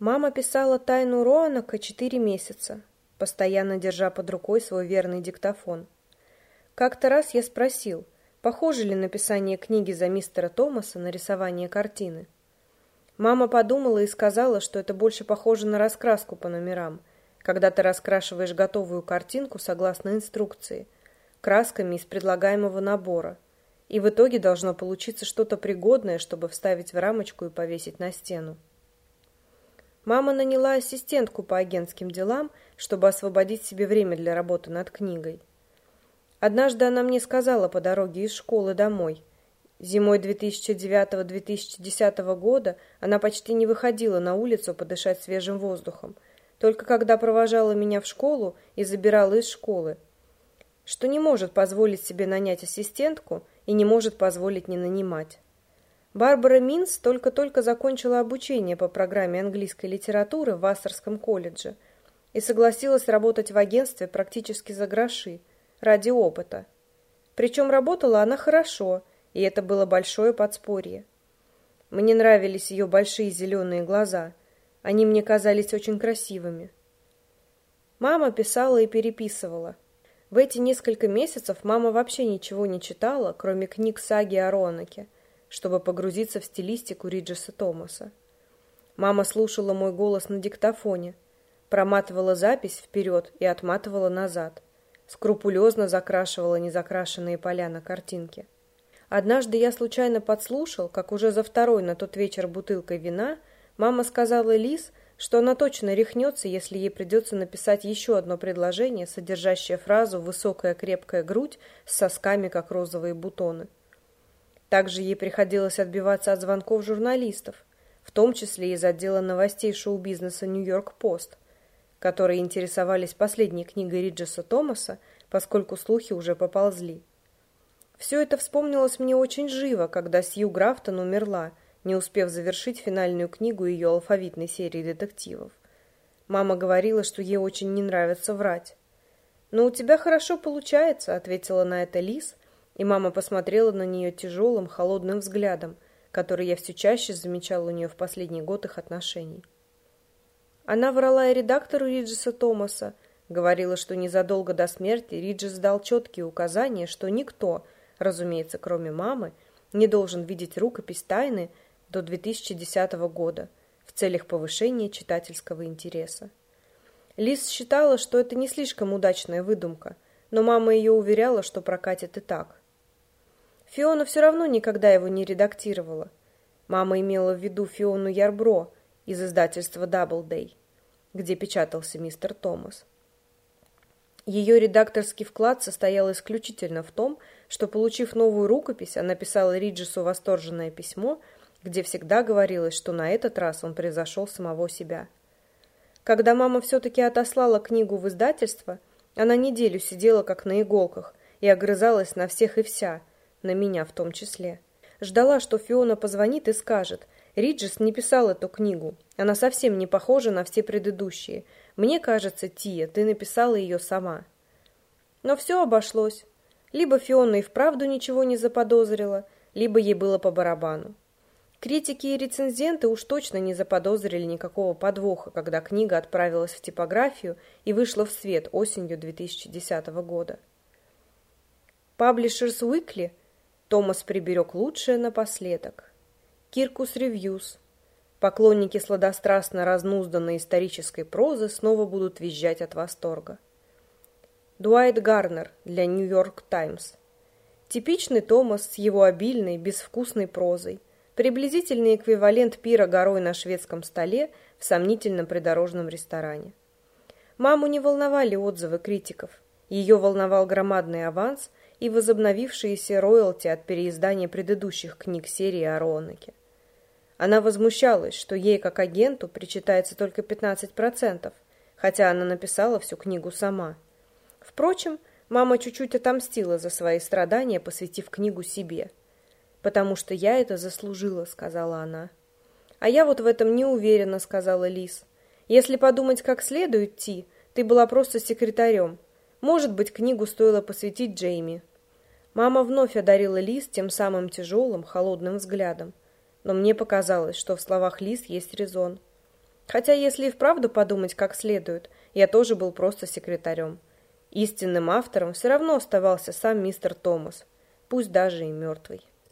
Мама писала тайну Роанака четыре месяца, постоянно держа под рукой свой верный диктофон. Как-то раз я спросил, похоже ли написание книги за мистера Томаса на рисование картины. Мама подумала и сказала, что это больше похоже на раскраску по номерам, когда ты раскрашиваешь готовую картинку согласно инструкции, красками из предлагаемого набора, и в итоге должно получиться что-то пригодное, чтобы вставить в рамочку и повесить на стену. Мама наняла ассистентку по агентским делам, чтобы освободить себе время для работы над книгой. Однажды она мне сказала по дороге из школы домой. Зимой 2009-2010 года она почти не выходила на улицу подышать свежим воздухом, только когда провожала меня в школу и забирала из школы, что не может позволить себе нанять ассистентку и не может позволить не нанимать. Барбара Минс только-только закончила обучение по программе английской литературы в Вассерском колледже и согласилась работать в агентстве практически за гроши, ради опыта. Причем работала она хорошо, и это было большое подспорье. Мне нравились ее большие зеленые глаза. Они мне казались очень красивыми. Мама писала и переписывала. В эти несколько месяцев мама вообще ничего не читала, кроме книг саги о Ронаке – чтобы погрузиться в стилистику Риджеса Томаса. Мама слушала мой голос на диктофоне, проматывала запись вперед и отматывала назад, скрупулезно закрашивала незакрашенные поля на картинке. Однажды я случайно подслушал, как уже за второй на тот вечер бутылкой вина мама сказала Лиз, что она точно рехнется, если ей придется написать еще одно предложение, содержащее фразу «высокая крепкая грудь с сосками, как розовые бутоны». Также ей приходилось отбиваться от звонков журналистов, в том числе из отдела новостей шоу-бизнеса «Нью-Йорк-Пост», которые интересовались последней книгой Риджеса Томаса, поскольку слухи уже поползли. Все это вспомнилось мне очень живо, когда Сью Графтон умерла, не успев завершить финальную книгу ее алфавитной серии детективов. Мама говорила, что ей очень не нравится врать. «Но у тебя хорошо получается», — ответила на это Лиз, и мама посмотрела на нее тяжелым, холодным взглядом, который я все чаще замечал у нее в последний год их отношений. Она врала и редактору Риджеса Томаса, говорила, что незадолго до смерти Риджес дал четкие указания, что никто, разумеется, кроме мамы, не должен видеть рукопись тайны до 2010 года в целях повышения читательского интереса. Лиз считала, что это не слишком удачная выдумка, но мама ее уверяла, что прокатит и так. Фиона все равно никогда его не редактировала. Мама имела в виду Фиону Ярбро из издательства Doubleday, где печатался мистер Томас. Ее редакторский вклад состоял исключительно в том, что, получив новую рукопись, она писала Риджесу восторженное письмо, где всегда говорилось, что на этот раз он превзошел самого себя. Когда мама все-таки отослала книгу в издательство, она неделю сидела как на иголках и огрызалась на всех и вся – на меня в том числе. Ждала, что Фиона позвонит и скажет, Риджес не писал эту книгу, она совсем не похожа на все предыдущие. Мне кажется, Тия, ты написала ее сама. Но все обошлось. Либо Фиона и вправду ничего не заподозрила, либо ей было по барабану. Критики и рецензенты уж точно не заподозрили никакого подвоха, когда книга отправилась в типографию и вышла в свет осенью 2010 года. Publishers Weekly Томас приберег лучшее напоследок. Kirkus Reviews. Поклонники сладострастно разнузданной исторической прозы снова будут визжать от восторга. Дуайт Гарнер для Нью-Йорк Таймс. Типичный Томас с его обильной, безвкусной прозой. Приблизительный эквивалент пира горой на шведском столе в сомнительном придорожном ресторане. Маму не волновали отзывы критиков. Ее волновал громадный аванс – и возобновившиеся роялти от переиздания предыдущих книг серии о Роанаке. Она возмущалась, что ей, как агенту, причитается только 15%, хотя она написала всю книгу сама. Впрочем, мама чуть-чуть отомстила за свои страдания, посвятив книгу себе. «Потому что я это заслужила», — сказала она. «А я вот в этом не уверена», — сказала Лис. «Если подумать как следует, Ти, ты была просто секретарем. Может быть, книгу стоило посвятить Джейми». Мама вновь одарила Лиз тем самым тяжелым, холодным взглядом. Но мне показалось, что в словах Лиз есть резон. Хотя, если и вправду подумать как следует, я тоже был просто секретарем. Истинным автором все равно оставался сам мистер Томас, пусть даже и мертвый.